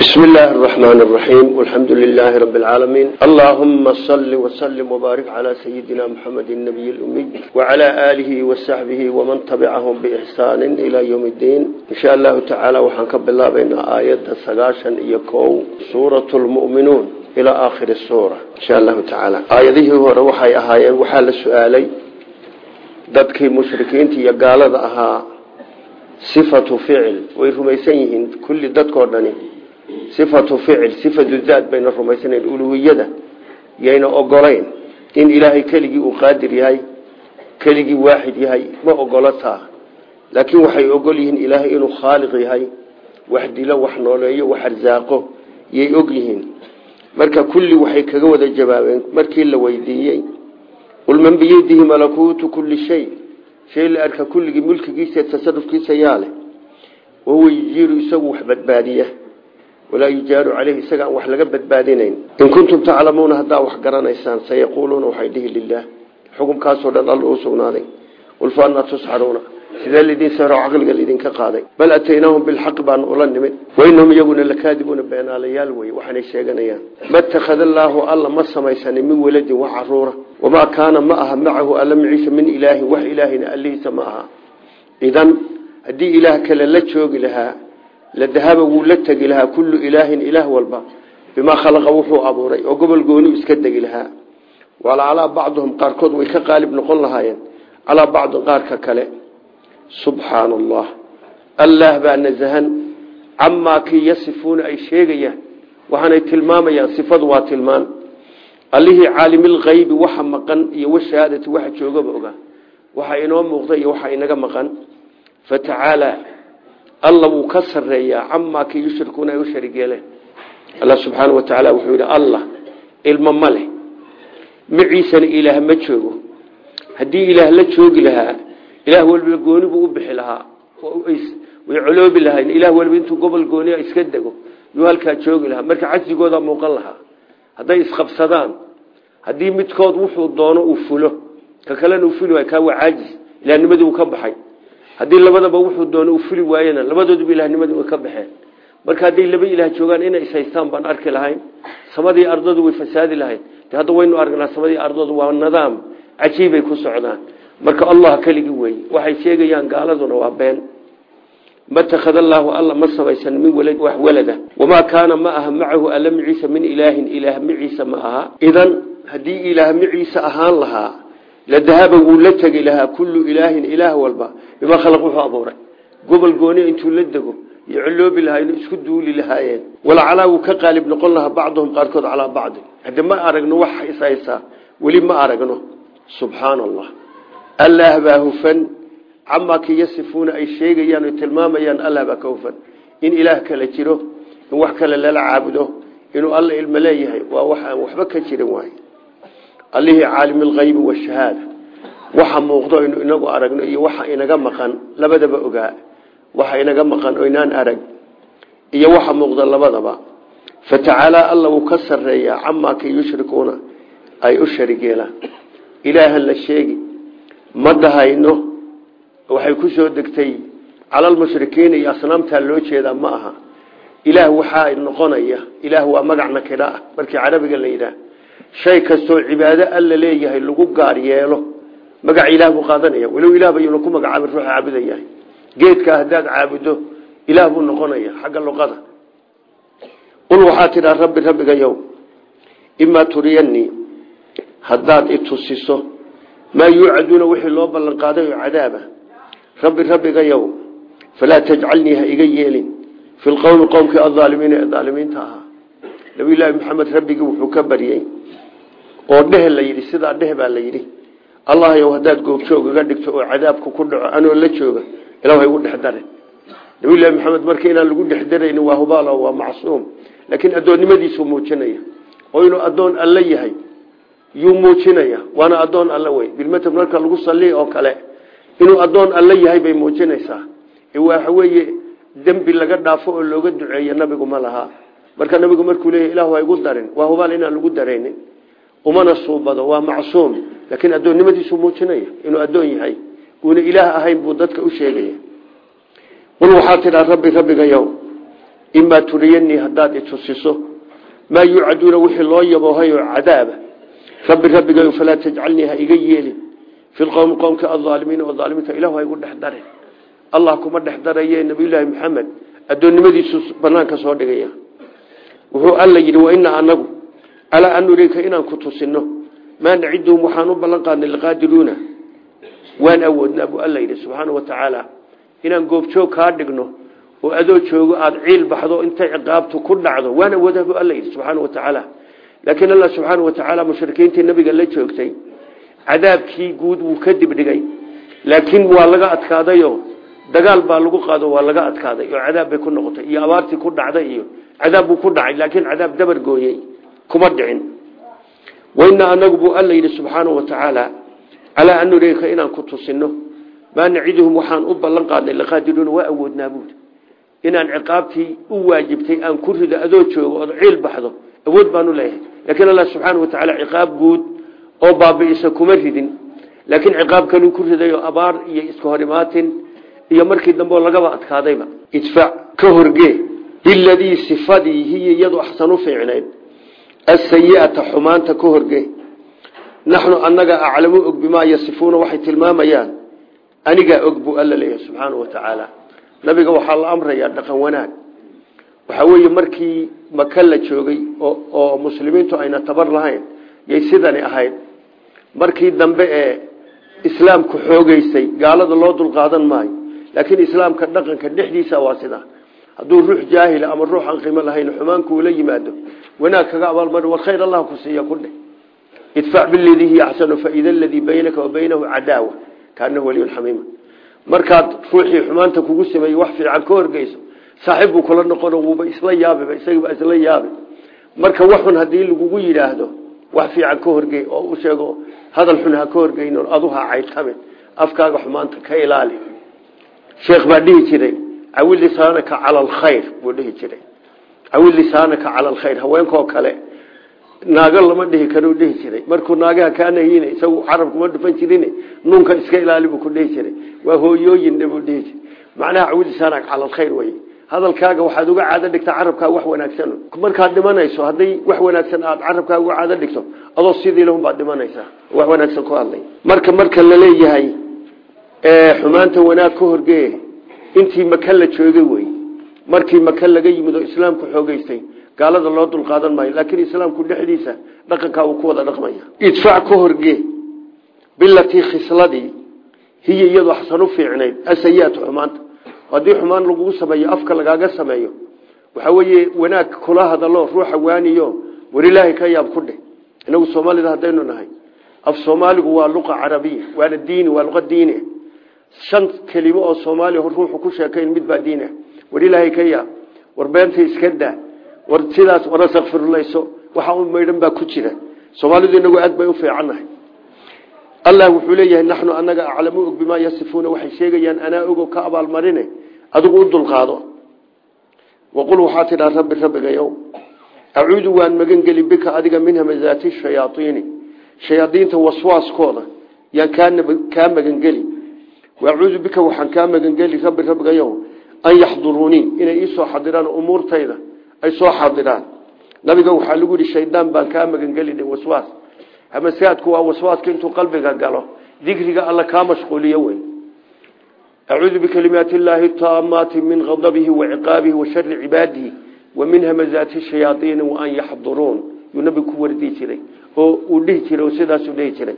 بسم الله الرحمن الرحيم والحمد لله رب العالمين اللهم صل وسلم وبارك على سيدنا محمد النبي الأمي وعلى آله وصحبه ومن تبعهم بإحسان إلى يوم الدين إن شاء الله تعالى وحنكب الله بين آيات سقاشا يكو سورة المؤمنون إلى آخر السورة إن شاء الله تعالى آياته هو روحي أهايان وحال السؤالي ضدك مشركين يقال أها صفة فعل ويرميسيهن كل ضدك وردنين sifatu ficil sifatu daad bayna rumaysanayn uluhiyada yayna ogolayn in ilaahay keligii uu qaadir yahay keligii waaxid yahay ma ogolo taa. Laakiin waxay ogol yihiin ilaahay inuu khaaliq yahay wax dilo wax nooleeyo wax arsaaqo yay og yihiin. Marka kulli waxay kaga wada jawaabeen markii la weydiiyey qul man biyadihi malakuutu kulli shay. Shay la arka kulligii walaa yujaaru caleyhi isaga aan wax laga badbaadinayn. In kuntum taclamuuna haddaa wax garanaysaan sayaquuluuna waxay dhihi lilah xukumkaasoo dhan alla u sugnaaday. Qul fa anaa tusxaruuna sidee lidiin saro caqliga lidinka qaaday. Bal ataynaahum bilxaq baanu ula nimid. Wainahum iyaguna lakaadibuuna beenaalayaal wey waxaanay sheeganayaan. Ma takhada allaahu alla ma samaysanin min waladin wax caruura wamaa kaana ma aha macahu alla maciisa min ilaahin wax ilaahina allihiisa ma aha. Idan haddii ilaah kale la joogi lahaa ladahaba wuu la tegi lahaa kullu ilaahin ilaah walba. Bimaa khalaqa wuxuu abuuray oo gobol gooni iska degi lahaa. Wala calaa bacdihum qaarkood way ka qaalib noqon lahaayeen. Calaa bacdin qaarka kale. Subxaana allah allaah baa nasahan camaa kii yasifuuna ay sheegayaan. Waxaanay tilmaamayaan sifadu waa tilmaan. Allihii caalimilkaybi waxa maqan iyo washahaadati waxa joogaba ogaa. Waxa inoo muuqda iyo waxa inaga maqan. Fatacaala alla wuu ka sareeyaa camaa kii yushrikuuna ay u sharig yeeleen alla subxaana wa tacaala wuxuu yidhi allah ilmo ma leh. Maciisana ilaah ma joogo. Haddii ilaah la joogi lahaa ilaah walba gooni buu u bixi lahaa. Way coloobi lahayn. Ilaah walba intuu gobol goonia iska dego yuu halkaa joogi lahaa. Marka cajsigooda muuqan lahaa. Hadday isqabsadaan haddii midkood wuxuu doono uu fulo ka kalena uu fuli waay kaa waa caajis ka baxay haddii labadaba wuxuu doono uu fuli waayena labadooduba ilaahnimadii way ka baxeen. Marka hadday laba ilaah joogaan inay ishaystaan baan arki lahayn samadii ardadu way fasaadi lahayn de waynu aragnaa samadii ardadu waa nidaam cajiibay ku socdaan. Marka allah keligii weeye waxay sheegayaan gaaladuna waa been. Ma takhada allaahu alla ma samaysan min wax walada. Wamaa kaana ma aha macahu alla maciisa min ilaahin ilaah maciisa ma aha. Idan haddii ilaah maciisa ahaan lahaa ladahaba wuu la tegi lahaa kullu ilaahin ilaah walba. Bimaa khalaq wuxuu abuuray. Gobol gooni intuu la dego iyo coloobi lahaa inuu isku duuli lahaayeen. Walacalaa wuu ka qaalib noqon lahaa bacduhum qaarkood calaa bacdi hadde ma aragno wax ishaysaa weli ma aragno. Subxaana allah allaah baa hufan. Camaa ki yasifuuna ay sheegayaan oy tilmaamayaan allah baa ka hufan. In ilaah kale jiro in wax kale lala caabudo inuu alla ilmo leeyahay waa wax waxba ka jirin waay allihii caalimilkaybi washahaada waxa muuqdo aynu inagu aragno iyo waxa inaga maqan labadaba ogaa waxa inaga maqan oo inaan arag iyo waxa muuqda labadaba. Fatacaalaa alla wuu ka sareeyaa camaa kii yushrikuuna ay u sharigeelaan ilaahan la sheegi ma dahayno. Waxay ku soo degtay calalmushrikiina iyo asnaamtaa loo jeedaa ma aha. Ilaah waxaa noqonaya ilaah waa magac nakira. Ah markii carabiga la yidhaah shay kastoo cibaado alla leeyahay lagu gaar yeelo. Magaca ilaah buu qaadanaya. Walow ilaah bayuuna ku magacaabin ruuxa caabudayahay geedkaa haddaad caabudo ilaah buu noqonaya. Xagga luqada. Qul waxaa tidhaa rabbi rabbigayow imaa turiyanii haddaad itusiso maa yuucaduuna wixii loo ballan qaaday oo cadaaba. Rabbi rabbigayow falaa tajcalnii ha iga yeelin. Fi lqowmi qowmkii aaalimiina ee aalimiinta ahaa. Nabiyulaahi maxamed rabbigii wuxuu ka baryey oo dheh la yidhi sidaa dheh baa la yidhi allahyow haddaad goobjoog iga dhigto oo cadaabka ku dhaco anoo la jooga ilah ha igu dhex dare. Nabiyulahi maxamed marka inaan lagu dhex darayni waa hubaal waa macsuum. Laakiin addoonnimadiisuu muujinaya. Oo inuu addoon alle yahay yuu muujinaya. Waana addoon alle wey bilmata marka lagu sali oo kale inuu addoon alle yahay bay muujinaysaa. Waxa weeye dembi laga dhaafo oo looga duceeyo nabigu ma laha. Marka nabigu markuu leeyahy ilah ha darin. Waa hubaal inaan lagu daraynin umana suubado waa macsuum. Laakiin addoonnimadiisuu muujinaya inuu addoon yahay uuna ilaah ahayn buu dadka u sheegaya. Qul waxaa tidhaa rabbi rabbigayow imaa turiyanii haddaad itusiso maa yuucaduuna wixii loo yaboohayo cadaaba. Rabbi rabbigayo falaa tajcalnii ha iga yeelin. Fi lqowmi qowmka alaalimiina oo aalimiinta ilahu ha igu dhex darin allah kuma dhex daraye nabiyulaahi maxamed addoonnimadiisu banaanka soo dhigaya alaa an nuriika inaan ku tusino. Maa naciduhum waxaan u ballan qaadnay liqaadiruuna waan awoodnaa buu alla yidhi subxaana wa tacaala inaan goobjoog kaa dhigno oo adoo joogo aada ciil baxdo intay ciqaabtu ku dhacdo. Waan awoodaa buu alla yidhi subxaana wa tacaala laakiin allah subxaana wa tacaala mushrikiintii nabiga la joogtay cadaabkii guud wuu ka dibdhigay laakiin waa laga adkaadayo dagaal baa lagu qaado waa laga adkaaday oo cadaab bay ku noqotay iyo abaartii ku dhacday iyo cadaab buu ku dhacay laakiin cadaab dabar gooyey kuma dhicin. Wainaa anagu buu alla yidhi wa tacaala calaa an nuriika inaan ku tusino maa naciduhum waxaan u ballan qaadnay laqaadiruuna waa awoodnaa buudi inaan ciqaabtii u waajibtay aan ku rido adoo joogo ood ciil baxdo awood baanu leeyahay. Laakiin subxaana wa tacaala ciqaab guud oo baabi'isa kuma ridin. Laakiin ciqaab kaluu ku ridayo abaar iyo iska horimaatin iyo markii dambe lagaba adkaadayba. Idfac ka horgee biladii sifadii hiya iyadu axsan u fiicnayd asayiata xumaanta ka horgee naxnu annaga aclamu og bimaa yasifuuna waxay tilmaamayaan anigaa og buu alla leeyahay subxaana wa tacaala nabiga waxaa la amrayaa dhaqan wanaag waxaa weeye markii maka la joogay oo muslimiintu ayna tabar lahayn yay sidani ahayd markii dambe ee islaamku xoogeysay gaalada loo dulqaadan maayo laakiin islaamka dhaqanka dhexdiisa waa sida hadduu ruux jaahila ama ruux aan qiimo lahayn xumaanku ula yimaado. Wanaag kaga abaalmari war khayr allah ku siiya kudhe idfac biladii hiya axsanu faida aladii baynaka wa baynahu cadaawa kaanahu waliyun xamiima markaad ruuxii xumaanta kugu sameeyey wax fiican ka horgeyso saaxiib kula noqono wuuba isla yaabiba isagiiba isla yaabi. Marka waxun haddii lagugu yidhaahdo wax fiican ka horgey oo u sheego hadal xun ha ka horgeyn adu ha caytamin. Afkaaga xumaanta ka ilaali. Sheekh baa jiray cawil lisaanaka cala alkhayr buu dhihi jiray. Cawil lisaanaka cala alkhayr haweenkaoo kale naago lama dhihi karo dhihi jiray. Markuu naagaha kaanahiin isagu carabkuma dhufan jirin nuunka iska ilaali buu ku dhihi jiray. Waa hooyooyin buu dhihi jiray. Macnaha cawil lisaanaka cala alkhayr wey hadalkaaga waxaad uga caado dhigtaa carabkaa wax wanaagsan. Markaad dhimanayso hadday wax wanaagsan aad carabkaa uga caado dhigto adoo sidii lahun baad dhimanaysaa. Wax wanaagsan ku hadlay. Marka marka la leeyahay xumaanta wanaag ka horgee intii maka la joogay wey markii maka laga yimid oo islaamku xoogeystay gaalada loo dulqaadan maayo laakiin islaamku dhexdiisa dhaqankaa uu ku wada dhaqmaya. Idfac ka horgee bilatii khisladii hiya iyadoo axsan u fiicnayd xumaanta haddii xumaan lagugu sameeyo afka lagaaga sameeyo waxaa weeye wanaag kula hadalo ruuxa waaniyo war ka yaab ku dheh. Inagu soomaalida haddaynu nahay af soomaaligu waa luqa carabiya waana diini waa luqa diini shan kelimo oo soomaaliya ruuxu ku sheekayn mid baa diini war ilaahay ka yaab war iska daa war sidaas warasakfirlayso waxa u maydhan baa ku jira. Soomaalidu inagu aad bay u fiicannahay. Allah wuxuu leeyahay naxnu anaga aclamu og bimaa yasifuuna waxay sheegayaan anaa ogo ka abaalmarine adigu u dulqaado. Waqul waxaa tidhaa rabbi rabbigayow acuudu waan magangeli bika adiga min hamazaati shayaaiini shayaadiinta waswaaskooda yaan kaa magangeli waacuudu bika waxaan kaa magangeli rabbi rabbigayow an yaxduruunii inay iisoo xadiraan umuurtayda ay soo xadiraan. Nabiga waxaa lagu yihi shaydaan baan kaa magangeli waswaas. Hamasaadku waa waswaaska intuu qalbiga galo dikriga alla kaa mashquuliyo wey acuudu bikalimaati illaahi taamaati min adabihi waciqaabihi wa shari cibaadihi wa min hamazaati shayaaiini waan yaxduruun. Yuu nabigu ku wardi jiray oo uu dhihi jiray oo sidaasuu dhihi jiray.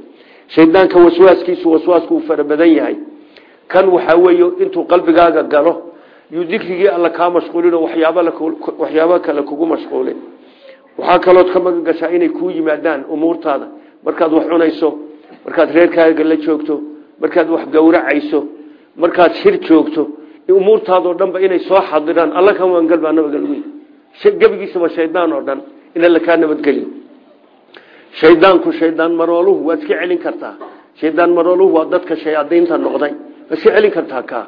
Shaydaanka waswaaskiisu waswaasku uu fara badan kan waxaa weeye intuu qalbigaaga galo yuu dikrigii alla kaa mashquulino waxyaabo kale kugu mashquulin. Waxaa kalood ka magan gashaa inay kuu yimaadaan umuurtaada. Markaad wax cunayso markaad reerkaaga la joogto markaad wax gowracayso markaad shir joogto umuurtaadoo dhanba inay soo xadiraan alla ka magangal baa nabiga lagu yii gebigiisaba shaydaan oo dhan in alla kaa nabadgeliyo shaydaanku shaydaan marooluhu waad iska celin kartaa. Shaydaan marooluhu waa dadka shayaadiinta noqday waad iska celin kartaa ka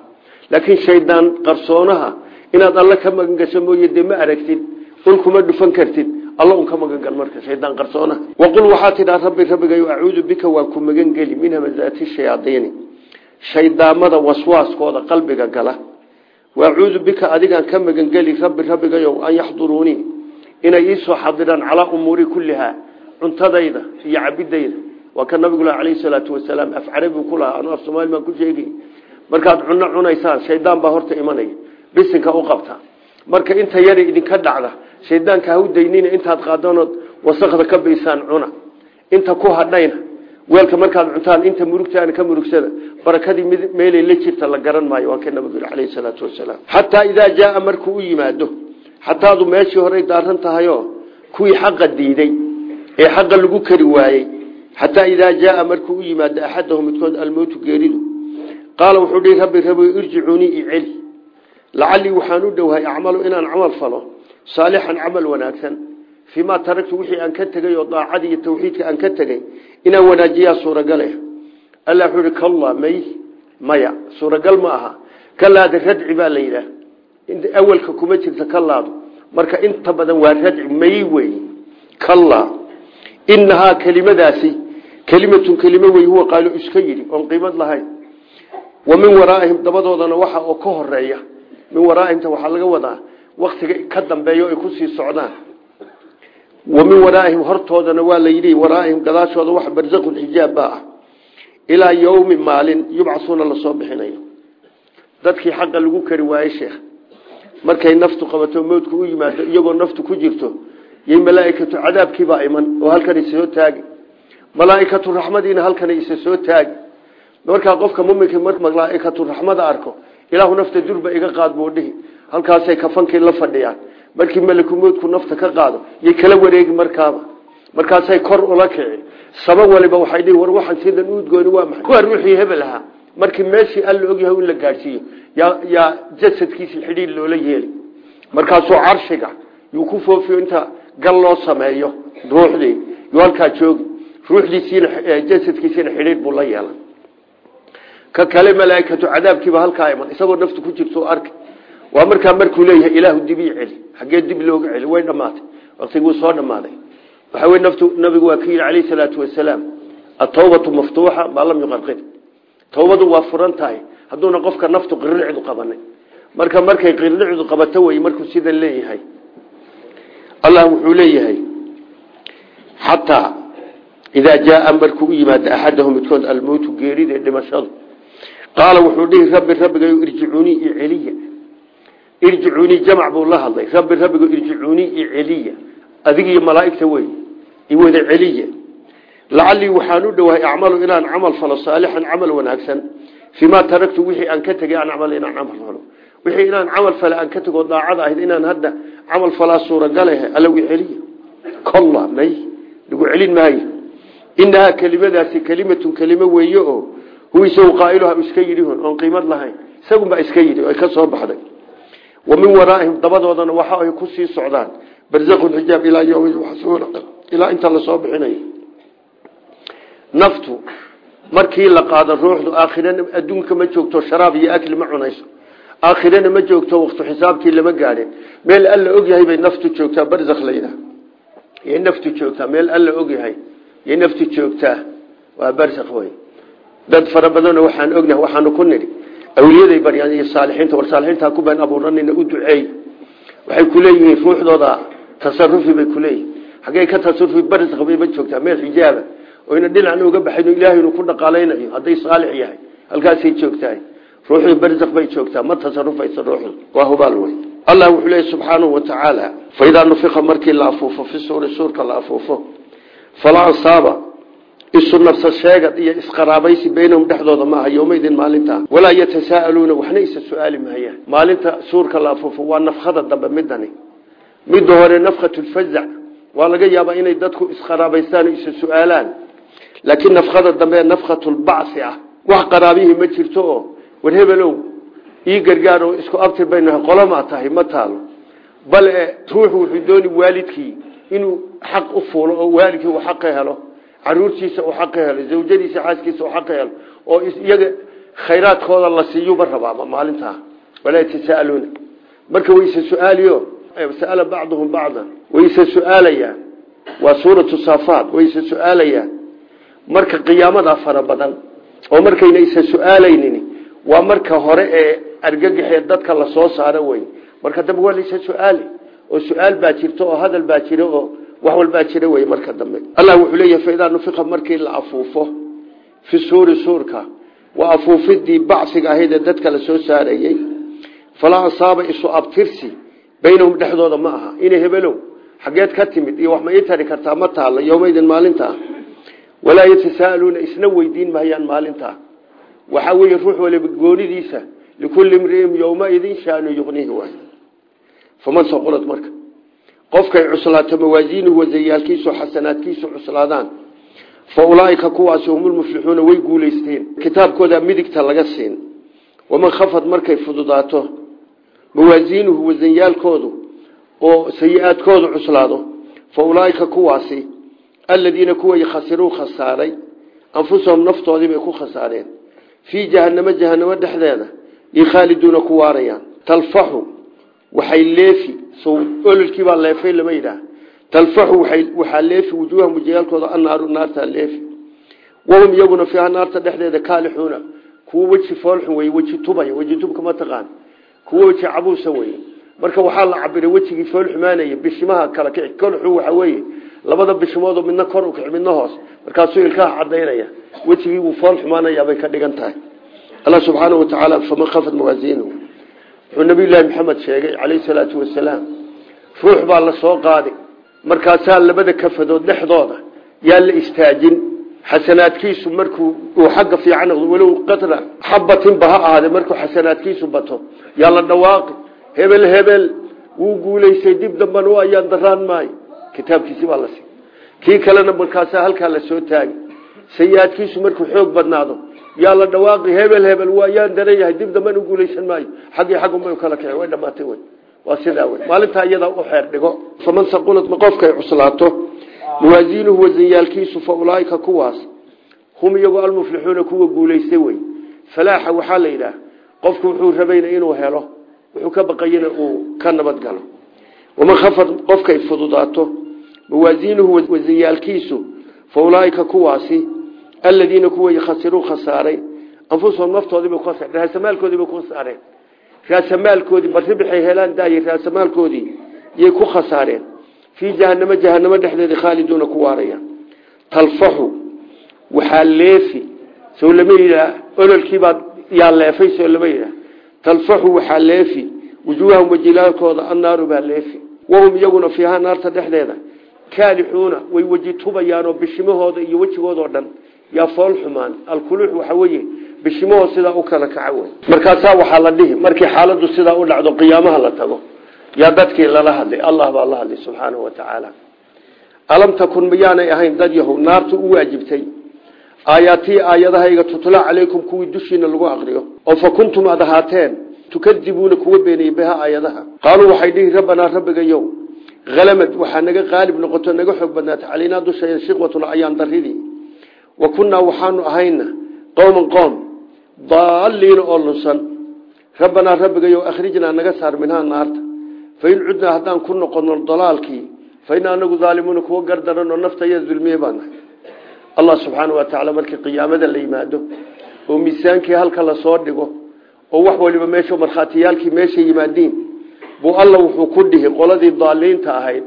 laakiin shaydaan qarsoonaha inaad alla ka magan gasho mooye dee ma aragtid ul kuma dhufan kartid alla un ka magangal marka shaydaan qarsoonaha. Waqul waxaa tidhaa rabbi rabbigayo acuudu bika waan ku magangeli min hamazaati shayaadiini. Shaydaamada waswaaskooda qalbiga gala. Waacuudu bika adigaan ka magangeli rabbi rabbigayow an yaxduruunii inay iisoo xadiraan calaa umuuri kullihaa cuntadayda iyo cabidayda. Waa ka nabigula calayhi salaatu wasalaam af carabi ku lahaa anu af soomaali baan ku sheegay markaad cunno cunaysaan shaydaan baa horta imanaya. Bisinka u qabta. Marka inta yara idinka dhacda shaydaanka ha u daynina intaad qaadanood wasakda ka baysaan cuna. Inta ku hadhayna weelka markaad cuntaan inta murugtaana ka murugsada barakadii meelay la jirta la garan maayo waa ka nabigu calayhi salaatu wasalaam. Xataa idaa jaaa markuu u yimaado xataadu meeshii horey daaran tahayoo kuwii xaqa diiday ee xaqa lagu kari waayey. Xataa idaa jaaa markuu u yimaado axadahu midkood almowtu geeridu qaala wuxuu dhihi rabbi rabi irjicuunii iceli lacallii waxaan u dhowhay acmalu inaan camal falo saalixan camal wanaagsan. Fii maa taragtu wixii aan ka tegey oo daacadii iyo tawxiidka aan ka tegey inaan wanaajiyaa suuragale alla wuxuu ihi kalla may maya suuragal ma aha. Kalaada radci baa la yidhaah. Awalka kuma jirta kalaadu marka inta badan waa radci may wey. Kalla inahaa kelimadaasi kelimatun wa min waraaihim dabadoodana waxa oo ka horreeya min waraaihimta waxaa laga wadaa waktiga ka dambeeya ay ku sii socdaan. Wa min waraaihim hortoodana waa la yidhi waraaihim gadaashooda wax barzaqun xijaab baa ah. Ilaa yowmi maalin yubcasuuna la soo bixinayo. Dadkii xaqa lagu kari waayey sheekh. Markay naftu qabato mowdku u yimaado iyagoo naftu ku jirto yay malaaikatu cadaabkiibaa iman oo halkan isa soo malaaikatu raxmadiina halkan isa soo taagi markaa qofka muminka mar malaaikatu raxmada arko ilaahu nafta durba iga qaad buu dhihi. Halkaasay kafankii la fadhiyaan. Markii malakumoodku nafta ka qaado yay kala wareegi markaaba. Markaasay kor ula kici saba waliba waxay dhihi war waxaan sidan uudgooni waa maxay? Kuwa ruuxii hebel markii meeshii alla ogyahay in la gaadhsiiyo yaa jasadkiisii xidhiir loola yeeli. Markaasuu carshiga yuu ku foofiyo inta gal loo sameeyo ruuxdii. Yuu joogi. Ruuxdiisiina jasadkiisiina xidhiir buu la yeelan ka kale malaaikatu cadaabkiiba halkaa iman isagoo naftu ku jirto arkay waa markaa markuu leeyahay ilaahu dibii celi xaggee dib looga celi way dhamaatay waktiguu soo dhamaaday. Waxa wey naftu nabigu waa ka yidhi salaatu wasalaam atawbatu maftuuxa maa lam yuqarqid. Tawbadu waa furan tahay hadduuna qofka naftu qirdhicdu qabanay. Marka markay qirdhicdu qabato wey markuu sidan leeyahay. Allah wuxuu leeyahay xataa idaa jaaa markuu u yimaado axadahu midkood almowtu geerida qaala wuxuu dhihi rabbi rabbigayo irjicuunii iceliya irjicuunii jamac buu la hadlay. Rabbi rabbigo irjicuunii iceliya adigiyo malaaigta wey iwada celiya. Lacallii waxaan u dhowahay acmalu inaan camal falo saalixan camal wanaagsan. Fii maa taragtu wixii aan ka tegay aan camal inaan camal falo. Wixii inaan camal fale aan ka tegoo daacad ahayd inaan hadda camal falaa suuragalahe alla wi celiya. Kolla may lagu celin maayo. Inahaa huwa isagu qaailuha iska yidhihun oon qiimad lahayn. Isagunbaa iska yidhi ay ka soo baxday. Wa min waraaihim dabadoodana waxa ay ku sii socdaan. Barzaqun xijaab ilaa yowmi yubxasuuna ilaa inta la soo bixinayo naftu markii la qaado ruuxdu aakhirana adduunka ma joogto sharaab iyo akli ma cunayso. Aakhirana ma joogto waktu xisaabkii lama gaadhin. Meel alla ogyahay bay naftu joogtaa barzakh layidhaah yay naftu joogtaa meel alla ogyahay yay dad fara badanoo waxaan ognahay waxaanu ku nidhi awliyaday baryaan iyo saalixiinta war saalixiintaa ku been abuuranina u duceey. Waxay ku leeyihiin ruuxdooda tasarufi bay ku leeyihiin xaggey ka tasarufi barzakh bayba joogtaa meel xijaaba. Oyna dhinacna uga baxayn ilaahay inuu ku dhaqaalaynayo hadday saalix yahay halkaasay joogtahay. Ruuxdii barzakh bay joogtaa ma tasarufaysa ruuxdu waa hubaal wey allah wuxuu leeyahy subxaanahu wa tacaala fa idaa markii la afuufo fi suuri suurka la afuufo falaa ansaaba isu sheegad iyo isqaraabaysi baynahum dhexdooda maaha yowmaydin maalintaa walaa yatasaa'aluuna waxna isa su'aali maayaan. Maalinta suurka la afuufo waa nafkhada dambe midani midda hore nafkhatulfazac waa laga yaabaa inay dadku isqaraabaystaan o isa su'aalaan. Laakiin nafkhada dambe nafkhatulbacsi ah. Wax qaraabihii ma jirto oo war hebelow ii gargaar oo isku abtir baynaha qolamaa tahay ma taalo bale ruuxu wuxuu dooni waalidkii inuu xaq u fuulo oo waalidkii uu xaqa helo caruurtiisa uu xaqa helo zawjadiisa xaaskiisa uu xaqa helo oo iyaga khayraadkooda la siiyuba rabaaba maalintaa walaa yatasaaluuna. Marka wayse su'aaliyo sa'ala bacduhum bacdan wayse su'aalayaan waa suuratu saafaat wayse marka qiyaamadaa fara badan oo markayna isa su'aalaynin waa marka hore ee argagaxee dadka la soo saaro wey marka dambe waa laysa su'aali oo su'aal oo hadal baa wax walbaa jira wey marka dambe. Allah wuxuu leeyahay faidaa nufiqa markii la afuufo fi suuri suurka waa afuufidii bacsiga ahayd ee dadka la soo saarayey falaa ansaaba isu abtirsi baynahum dhexdooda ma aha. Inay hebelow xageed ka timid iyo wax ma ii tari kartaa ma taalla yowmaydin maalintaa walaa yatasaaluuna isna weydiin mahayaan maalintaa waxaa weeye ruux waliba goonidiisa likulli imriim yowmaidin shaanu yuqnihi waay. Faman saqulad marka qofkay cuslaato mawaasiinuhu wasayaalkiisu xasanaadkiisu cuslaadaan. Fa ulaaika kuwaasi humulmuflixuuna way guulaysteen. Kitaabkooda midigta laga siin. Waman khafad markay fududaato mawaasiinuhu wasanyaalkoodu oo sayi-aadkoodu cuslaado fa ulaaika kuwaasi aladiina kuway khasiruu khasaaray anfusahum naftoodii bay ku khasaareen. Fii jahanamo jahanamo dhexdeeda iyo khaaliduuna ku waarayaan waxay leefi ololkiibaa leefay lama yidhaah. Talfaxu waxaa leefi wujuuhahum wajiyaalkooda annaaru naartaa leefi. Wahum iyaguna fiiha naarta dhexdeeda kaalixuuna kuwa weji foolxun wey weji tubaya weji tubka ma taqaan. Kuwa weji cabuusa wey marka waxaa la cabiray wejigii foolxumaanaya bishimaha kala kici kolxu waxa weeye labada bishimoodoo midna kor u kici midna hoos. Markaasuu ilkaha cadaynaya wejigii buu fool xumaanayaa bay ka dhigan allah subxaanau watacaala faman khafad mawaasiinuhu wuxuu nabiyullaahi maxamed sheegay calayhi salaatu wasalaam ruux baa la soo qaadi markaasaa labada kafadood dhexdooda yaa la istaajin. Xasanaadkiisu markuu uu xagga fiican walow qadra xabatinba ha ahaade markuu xasanaadkiisu bato yaa la dhawaaqi. Hebel hebel wuu guulaystay dib dambana u ayaan daraan maayo. Kitaabkiisi baa la sii. Kii kalena markaasaa halkaa la soo taagi sayi-aadkiisu markuu xoog badnaado yaa la dhawaaqi hebel hebel waa yaan daran yahay dib dambana u guulaysan maayo. Xaggii xaggunbay kala kici way dhamaatay wey waa sidaa wey maalintaa iyadaa u xeer dhigo. Faman saqulad qofkay cuslaato? Mawaasiinuhu wasanyaalkiisu fa ulaaika kuwaas. Hum iyagu almuflixuuna kuwa guulaystay wey falaaxa waxaa la yidhaah qofku wuxuu rabayna inuu helo wuxuu ka baqayana uu ka nabad galo. Waman khafad qofkay fududaato. Mawaasiinuhu wasanyaalkiisu fa ulaaika kuwaasi aladiina kuway khasiruu khasaaray anfusahum naftoodiibay ku raasamaalkoodiibay ku khasaareen raasamaalkoodii barri bixay helaan daayay raasamaalkoodii yay ku khasaareen fii jahanamo jahanamo dhexdeeda khaaliduuna ku waaraya talfaxu waxaa leefi soo lama yidhaah ololkiibaa yaa leefay soo lama yidhaah talfaxu waxaa leefi wujuuhahum wajilaalkooda annaaru baa leefi wahum iyaguna fiiha naarta dhexdeeda kaalixuuna way weji tubayaanoo bishimahooda iyo wejigoodao dhan yaa fool xumaan. Alkuluux waxa weeye bishimahoo sidaa u kala kaca wey markaasaa waxaa la dhihi markii xaaladu sidaa u dhacdo qiyaamaha la tago. Yaa dadkii lala hadlay allah baa la hadlay subxaanahu wa tacaala. Alam takun miyaanay ahayn dad yahow naartu u waajibtay. Aayaatii aayadahayga tutla calaykum kuwii dushiina lagu aqriyo. Oo fa kuntum aad ahaateen tukadibuuna kuwa beeniyey biha aayadaha. Qaaluu waxay dhihi rabbanaa rabbigayow halamad waxaa naga qaalib noqoto naga xoog badnaatay calaynaa dushaya shiqwatuna ayaan daridii wa kunnaa waxaanu ahayna qowman qoom daaliina oo lunsan. Rabbanaa rabbigayow akhrijnaa naga saar minhaa naarta. Fain cudnaa haddaan ku noqono dalaalkii faina anagu daalimuuna kuwa gardaran oo naftaya dulmiye baanahay allah subxaana wa tacaala markii qiyaamada la yimaado oo miisaankii halka la soo dhigo oo wax waliba meesha markhaatiyaalkii meesha yimaadiin buu alla wuxuu ku dhihi qoladii daaliinta ahayd.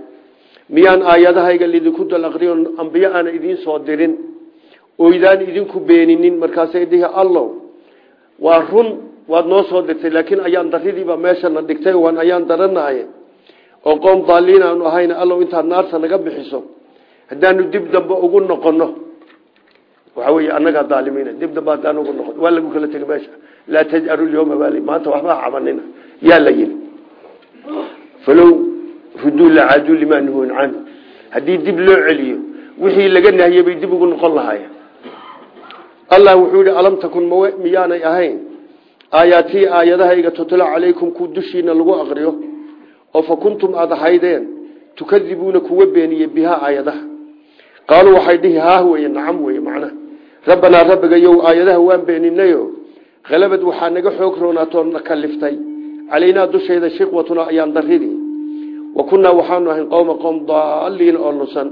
Miyaan aayadahayga lidinku dal aqriyo ambiyo aana idiin soo dirin oo idaan idinku beeninin markaasay dhihi allow waa run waad noo soo dirtay laakiin ayaan daridiiba meeshana dhigtay waan ayaan daranahay oo qoom daaliin aanu ahayna allow intaad naarta naga bixiso haddaanu dib dambe ugu noqono waxa wey annagaa daalimiina dib dambe haddaan ugu noqon waa lagu kala tegay meesha. Laa tajcalu lyawma baali maanta waxba ha cabanina yaa la yidhi. Falow ruduu lacaaduu limaa nuhuun canhu. Dib loo celiyo wixii laga nahiyey bay dib ugu noqon lahaayeen allah wuxuu yihi alam takun miyaanay ahayn. Aayaatii aayadahayga tutla calaykum ku dushiina lagu aqriyo oo fa kuntum aada ahaydeen tukadibuuna kuwa beeniyey bihaa aayadaha. Qaaluu waxay dhihi haah weye nacam weye macnaha rabbanaa rabbigayow aayadaha waan beeninayo halabad waxaa naga xoog roonaatoo na kaliftay. Calaynaa dushayda shiqwatuna ayaan daridii wa kunnaa waxaanu ahayn qowma qowm daaliina oo nusan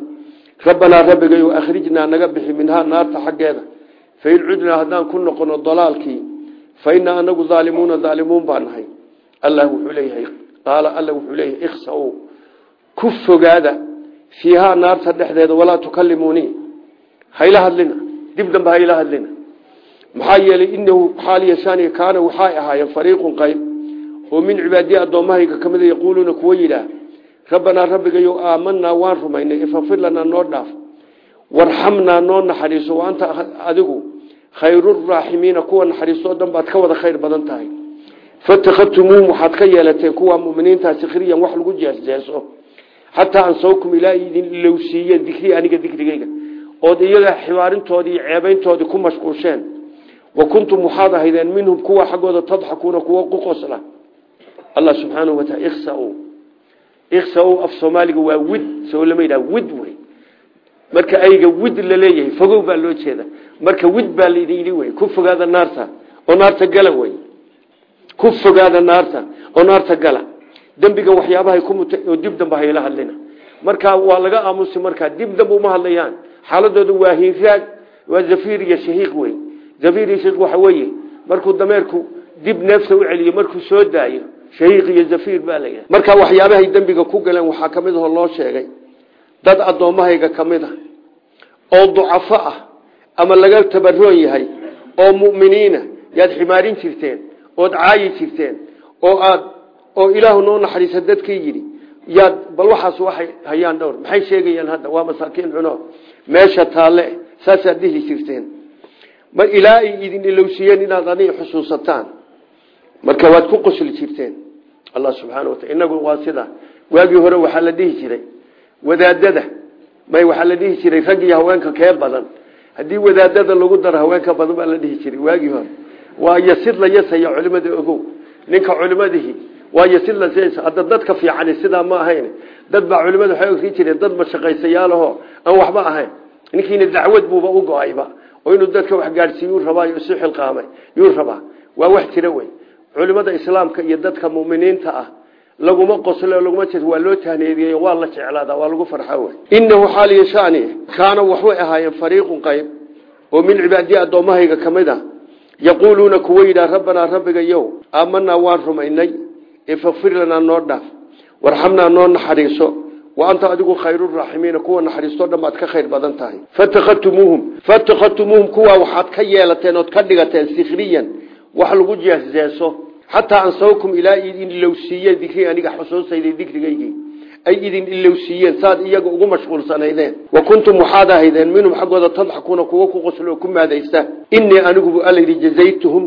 rabbanaa rabbigayow akhrijnaa naga bixi minhaa naarta xaggeeda fain cudnaa haddaan ku noqono dalaalkii fa innaa anagu daalimuuna daalimuun baa nahay allah wuxuu leeyahay qaala alla wuxuu leeyahay ikhsa-u ku fogaada fiihaa naarta dhexdeeda walaa tukallimuunii hayla hadlina dib dambe hayla hadlina maxaa yeelay inahu xaaliyashaani kaana waxay ahaayeen fariiqun qayb oo min cibaadiyi addoommahayga ka mida yaquuluuna kuwa yidhaah rabbanaa rabbigayow aamanaa waan rumaynay ifaqfir lanaa noo dhaaf warxamnaa noo naxariiso anta adigu khayruraaximiina kuwa naxariistoo dhan baad ka wada khayr badan tahay. Fatakhadtumuuhum waxaad ka yeelateen kuwa muminiintaa sikriyan wax lagu jeesjeeso. Xataa ansawkum ilaa idin ilowsiiye dikrii aniga dikrigeyga ood iyaga xibaarintoodii iyo ceebayntoodii ku mashquusheen wa kuntum waxaad ahaydeen minhum kuwa xaggooda tadxakuuna kuwa quqosla allah subxaanahu wataala ikhsau ikhsau af soomaaliga waa wid soo lama yidhaha wid wey marka ayga wid la leeyahay fogow baa loo jeeda marka wid baa laydin yidhi wey ku fogaada naarta oo naarta gala wey ku fogaada naarta oo naarta gala. Dembiga waxyaabahay ku mutay oo dib dambe hayla hadlina. Marka waa laga aamusi markaa dib dambe uma hadlayaan. Xaaladooda waa hiiraag waa zafiir iyo shahiiq wey zafiir iyo shahiiq waxa weeye dameerku dib neefta u celiyo markuu soo daayo shahiiq iyo zafiir baa layidhaha marka waxyaabahay dembiga ku galeen waxaa ka mid ahoo loo sheegay dad addoommahayga ka mid a oo ducafo ah ama laga tabaroon yahay oo mu'miniina yaad ximaarin jirteen ood caayi jirteen oo aad oo ilaahu noo naxariisa dadkii yidhi yaad bal waxaas waxay hayaan dhowr maxay sheegayaan hadda? Waa masaakiin cuno. Meesha taalle saasaad dhihi jirteen. Ma ilaa ay idin ilowsiiyeen inaad aniga xusuusataan. Marka waad ku qosli jirteen. Allah subxaana wataala inagu waa sida. Waagii hore waxaa la dhihi jiray wadaadada. May waxaa la dhihi jiray rag iyo haweenka kee badan. Haddii wadaadada lagu daro haweenka badan baa la dhihi jiray. Waagii hore waa yasid la yasaya culimada ogow. Ninka culimadihii waa yasid la hadda dadka fiicani sidaa ma ahayn. Dad baa waxay ogri jireen. Dad mashaqaysayaalahoo aan waxba ahayn. Ninkiina dacwad buuba u go'ayba. Oo inuu dadka wax gaadhsiiyuu rabaa isu xilqaamay. Yuu rabaa. Waa wax jira wey. Culimada islaamka iyo dadka muminiinta ah laguma qoslo laguma jir waa loo tahneediyey waa la jeclaada waa lagu farxa wey innahu xaaliya shani kaana waxbay ahaayeen fariiqun qayb oo min cibaadiyi addoommahayga ka mid a yaquuluuna kuwa yidhaha rabbanaa rabbigayow aamanaa waan rumaynay ifakfir lanaa noo dhaaf warxamnaa noo naxariiso wa anta adigu khayruraaximiina kuwa naxariistoo dhan baad ka khayr badan tahay. Fatakhadtumuuhum fatakhadtumuuhum kuwaa waxaad ka yeelateen ood ka dhigateen sikriyan wax lagu jeesjeeso xataa ansawkum ilaa idin ilowsiiyeen dikrii aniga xusuusayday dikrigaygii ay idin ilowsiiyeen saad iyaga ugu mashquulsanaydeen. Wa kuntum waxaad ahaydeen minhum xaggooda tadxakuuna kuwa ku qoslo ku maadaysta. Inii anigubu alla yidhi jazaytuhum.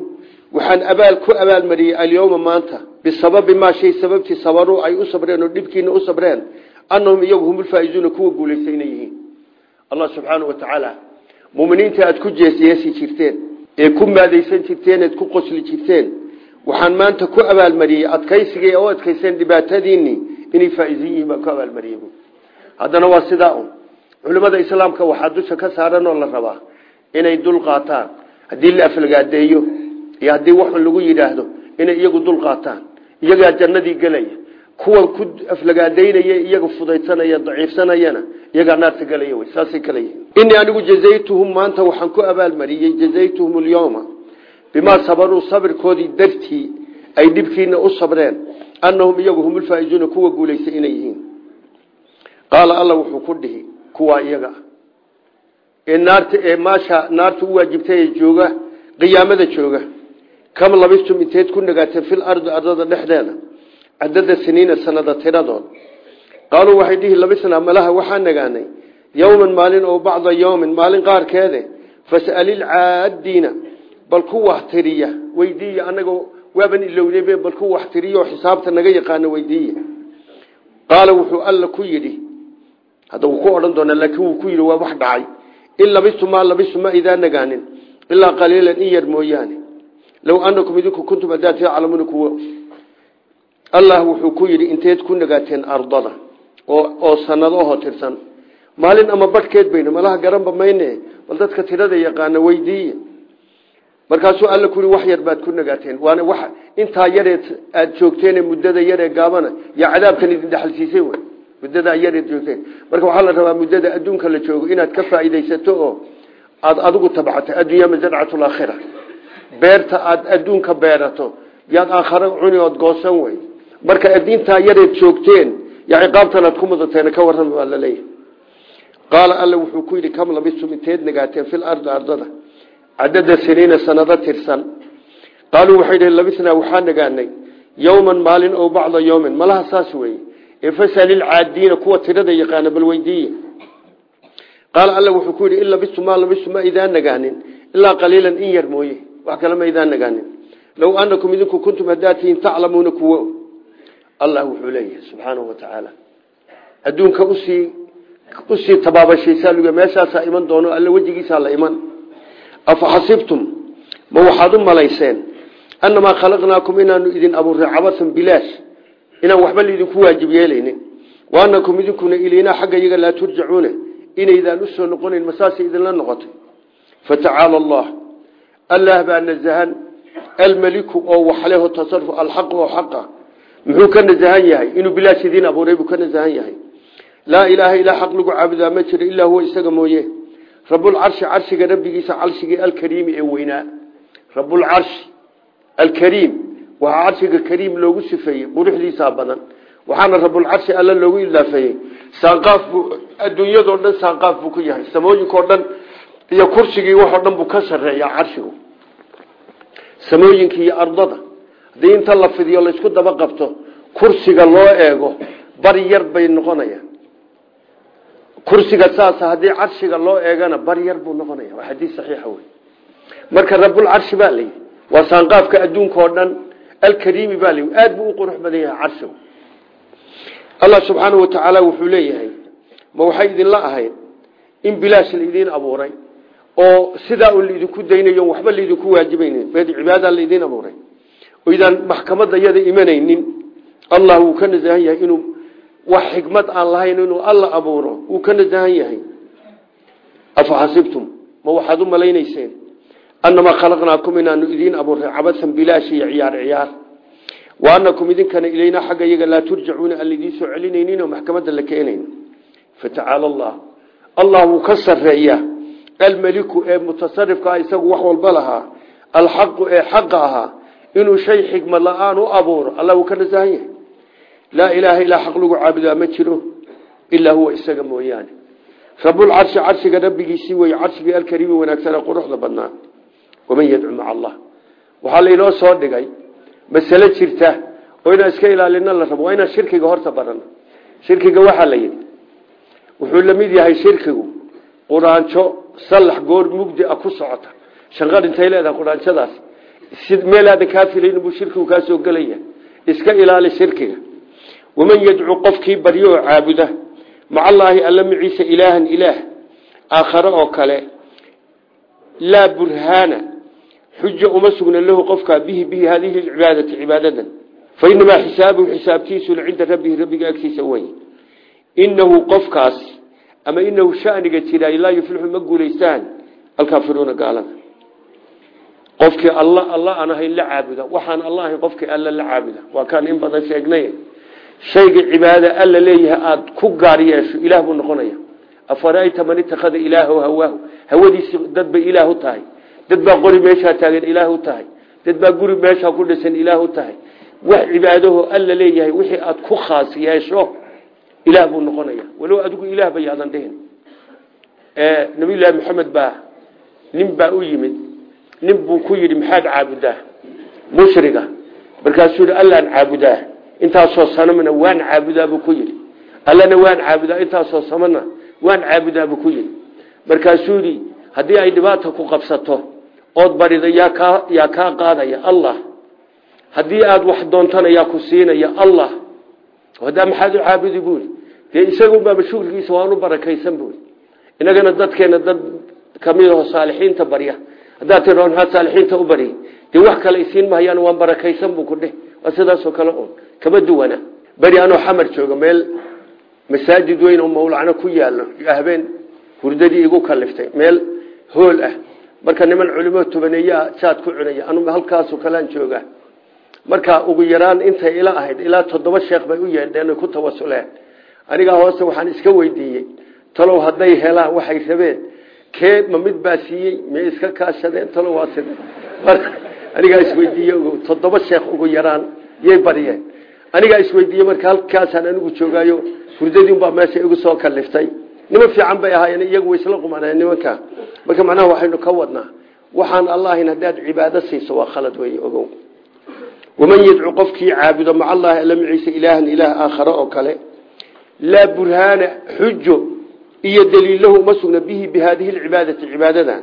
Waxaan abaal ku abaalmariyey alyowma maanta bisababi maa shay sababtii sabaruu ay u sabreen oo dhibkiina u sabreen annahum iyagu humulfaa'izuuna kuwa guulaystay inay yihiin. Allah subxaanau wa tacaala muminiinta aad ku jeesyeesi jirteen ee ku maadaysan jirteen ku qosli jirteen waxaan maanta ku abaalmariyey adkaysigii u adkayseen dhibaatadiinii inay faa'iisin yihiin baan ku abaalmariyey waa sidaa un. Culimmada islaamka waxaa dusha ka saaran oo la rabaa inay dul qaataan. Haddii la aflagaadeeyo iyo haddii waxun lagu yidhaahdo inay iyagu dul qaataan iyagaa jannadii gelaya kuwan ku aflagaadaynaya iyaga fudaydsanaya daciifsanayana iyagaa naarta gelaya saasay kala yihiin inii anigu jazaytuhum maanta waxaan ku abaalmariyey jazaytuhum alyawma bimaa sabaruu sabirkoodii dartii ay dhibkiina u sabreen annahum iyagu humulfaa'izuuna kuwa guulaystay inay yihiin qaala alla wuxuu ku dhihi kuwaa iyaga ee naarta ee maasha naarta u waajibtay ee jooga qiyaamada jooga kam labistum inteed ku nagaateen fil ardi ardada dhexdeeda cadada siniina sanada tiradood qaaluu waxay dhihi labisnaa malaha waxaa nagaanay yowman maalin oo bacda yowmin maalin qaarkeede fas'alilcaadiina bal ku wax tiriya weydiiya anagoo waaban ilowdaybe bal ku wax oo xisaabta naga yaqaano weydiiya. Qaala wuxuu alla ku yidhi hadda ku odhan doonaa laakiin wuu ku yidhi waa wax dhacay. In labistu maa labistu ma idaa nagaanin ilaa qaliilan in yar mooyaane. Low anakum idinku kuntum haddaad taclamuuna kuwo. Allah wuxuu ku yidhi inteed ku nagaateen ardada oo oo sanadahoo tirsan. Maalin ama badhkeed bayna malaha garanba mayne bal dadka tirada yaqaana weydiiya markaasuu alla ku yidhi wax yar baad ku nagaateen. Waana wax intaa yareed aada joogteen muddada yaree gaabana yaa cadaabkan idin dhexalsiisay muddadaa yareed joogteen. Marka waxaa la rabaa muddada adduunka la joogo inaad ka faa'iidaysato oo aada adigu tabcato addunya mazarcat laakhira beerta aada adduunka beerato. Yaad aakhare cuni ood goosan wey marka addiintaa yareed joogteen yaa ciqaabtan aad ku mudateen ka warran baa la leeyahay qaala alla wuxuu ku yidhi kam labistum inteed nagaateen fil ardi ardada cadada siniina sanado tirsan qaaluu waxay dhihi labisnaa waxaa nagaanay yowman maalin oo bacda yowmin malaha saas weeye ee fasalilcaadiina kuwa tirada yaqaana bal weydiiye qaala alla wuxuu ku yidhi in labistum maa labistum ma idaan nagaanin ilaa qaliilan in yar mooye wax kale ma idaan nagaanin low anakum idinku kuntum haddaad tihiin taclamuuna kuwo allah wuxuu leeyahay subxaanahu wa tacaala adduunka u sii u sii tabaabashaysaa afa xasibtum ma waxaad u malayseen annamaa khalaqnaakum inaanu idin abuurray cabasan bilaash inaan waxba laidinku waajib yeelaynin wa anakum idinkuna ilaynaa xagga iyaga laa turjacuuna inaydaan u soo noqonayn masaasay idinla noqotay fatacaala allah allah baa nasahan almeliku oo waxleho tasaruf alxaq oo xaqa muxuu ka nasahan yahay inuu bilaash idiin abuuray buu ka nasahan yahay laa ilaaha ilaa xaq lagu caabudaa ma jiro ilaa huwa isaga mooye rabulcarshi carshiga rabbigiisa carshigii alkariimi ee weynaa rabulcarshi alkariim waxaa carshiga kariim loogu sifeeyey quruxdiisaa badan. Waxaana rabulcarshi alla loogu ilaafeeyey saanqaaf buu adduunyadoo dhan saanqaaf buu ku yahay. Samooyinkao dhan iyo kursigii waxoo dhan buu ka sareeyaa carshigu samooyinka iyo ardada. Haddii inta la fidiyo laysku daba qabto kursiga loo eego bari yar bay noqonayaan kursiga saasa haddii carshiga loo eegana bari yar buu noqonaya. Waa xadiis saxiixa wey marka rabulcarshi baa layihi waa saanqaafka adduunka oo dhan alkariimi baa layihi aada buu qurux badan yahay carshigu. Allah subxaanahu wa tacaala wuxuu leeyahay ma waxay idinla ahayd in bilaash laidiin abuuray oo sidaa un laidinku daynayo waxba laidinku waajibaynin? Beed cibaada laidiin abuuray? Oydaan maxkamadda yada imanaynin allah wuu ka inuu wax xikmad aan lahayn inuu alla abuuro wuu ka nasahan yahay. Afa xasibtum? Ma waxaad u malaynayseen annamaa khalaqnaakum inaanu idiin abuuray cabasan bilaash iyo ciyaar ciyaar. Wa anakum idinkana ilaynaa xagga iyaga laa turjacuuna aan laidiin soo celinaynin oo maxkamadda la keenayn. Fatacaala allah. Allah wuu ka sareeyaa almeliku ee mutasarifka isagu wax walba lahaa. Alxaqu ee xaqa inuu shay xikmad la'aan u abuuro allah wuu ka yahay laa ilaaha ilaa xaq lagu caabudaa ma jiro ilaa huwa isaga mooyaane. Rabulcarshi carshiga rabbigiisii wey carshigii alkariimi wanaagsanee quruxda badnaa. Waman yadcu maca allah. Waxaa lainoo soo dhigay masale jirta oo inaan iska ilaalino la rabo waa inaan shirkiga horta barano shirkiga waxaa la yidhi wuxuu la mid yahay shirkigu quraanjo sallax goor mugdi a ku socota. Shanqar intay leedahay quraanjadaas. Meelaadan kaa filayn buu shirkigu kaa soo gelaya waman yadcu qofkii baryo oo caabuda maca allaahi alla maciisa ilaahan ilaah aakhare oo kale laa burhaana xuja uma sugna lahu qofkaa bihi bihi haadihi cibaadati cibaadadan fa inamaa xisaabuhu xisaabtiisu cinda rabbihi rabbiga agtiisa wey inahu qofkaas ama inahu shaniga jiraay laa yuflixu ma guulaystaan alkaafiruuna gaalada qofkii alla alla aan ahayn la caabuda waxaan alla ahayn qofkii alla la caabuda shayga cibaada alla leeyahay aada ku gaar yeesho ilaah buu noqonaya afara'ayta man ittakhada ilaahu hawaahu? Hawadiisi dad bay ilaah u tahay. Dad baa qori meeshaa taagan ilaah u tahay. Dad baa guri meeshaa ku dhisan ilaah u tahay. Wax cibaadaho alla leeyahay wixii aada ku khaas yeesho ilaah buu noqonaya walow adigu ilaah bay aadan dhihin nabiyullaahi maxamed baa nin baa u yimid. Nin buu ku caabudaa? Mushriga. Markaasuu allaan caabudaa intaasoo sanamna waan caabudaa buu ku yidhi. Allana waan caabudaa intaasoo samana waan caabudaa buu ku yidhi. Markaasuu yidhi ay dhibaata ku qabsato ood barida yaa kaa qaadaya allah. Haddii aada wax doontana yaa ku siinaya allah. Haddaa maxaad caabudi buuri dee isagunbaaba shukrigiisa waan u barakaysan buuri inagana dadkeena dad ka mid aho saalixiinta barya. Haddaad tii maxaad saalixiinta u barya dee wax kale isiin mahayaan waan barakaysan buu ku dheh. Waa sidaasoo kale un kama duwana. Beri anoo xamar jooga meel masaajid weyn oo mawlacno ku yaalo habeen hurdadii igu kaliftay. Meel hool ah. Marka niman culimo tubaneeyaa jaad ku cunaya anu halkaasoo kalean jooga. Marka ugu yaraan intay ila ahayd ilaa toddoba sheekh bay u yeedheen ku tawasuleen. Anigaa hoose waxaan iska weydiiyey talow hadday helaan waxay rabeen. Kee ma mid baa siiyey? Iska kaashadeen talo waa sida anigaa isweydiiye toddoba sheekh ugu yaraan yay bariyeen anigaa isweydiiye marka halkaasaan anigu joogaayo hurdadii unbaa meesha igu soo kaliftay niman fiican bay ahaayeen iyagu way isla qumaneen nimanka. Marka macnaha waxaynu ka wadnaa waxaan allahin haddaad cibaado siiso waa khalad wey ogow. Waman yadcu qofkii caabudo maca allahi alla maciise ilaahan ilaah aakhare oo kale laa burhaana xujo iyo daliilahu uma sugna bihi bi haadihi lcibaadati cibaadadan.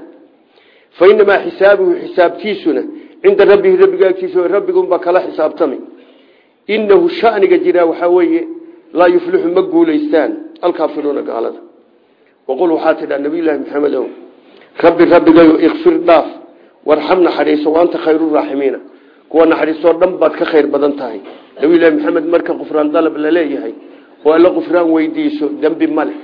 Fa inamaa xisaabuhu xisaabtiisuna cinda rabbihi rabbiga agtiisa rabbigunbaa kala xisaabtami inahu shaniga jiraa waxaa weeye laa yuflixu ma guulaystaan. Alkaafiruuna gaalada. Waqul waxaa tidhaa nabiyulaahi maxamedow rabbi rabbigayo ikfir dhaaf warxam naxariiso waanta khayruraaximiina kuwa naxariistoo dhan baad ka khayr badan tahay. Nabiyulahi maxamed marka qufraan dalab la leeyahay oo alla qufraan weydiiso dembi ma leh.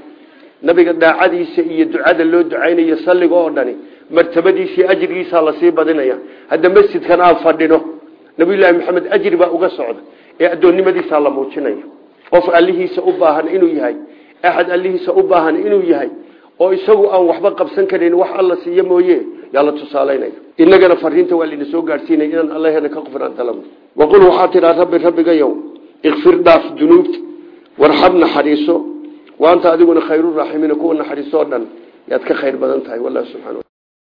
Nabiga daacadiisa iyo ducada loo ducaynayo salliga oo dhani martabadiisii ajrigiisaa la sii badinaya. Hadda masjidkan aan fadhino nabiyulaahi maxamed ajri baa uga socda ee addoonnimadiisaa la muujinaya qof allihiisa u baahan inuu yahay axad allihiisa u baahan inuu yahay oo isagu aan waxba qabsan karin wax alla siiye mooye yaa la inagana fariinta waa layna soo gaadhsiinaya inaan allaheena ka qufraan dalabno waqul waxaa tidhaa rabbi rabbigayow ikfir dhaaf dunuubta warxab naxariiso waanta adiguna khayruraaximiina kuwa naxariiso dhan yaad ka khayr badan tahay wallah subxana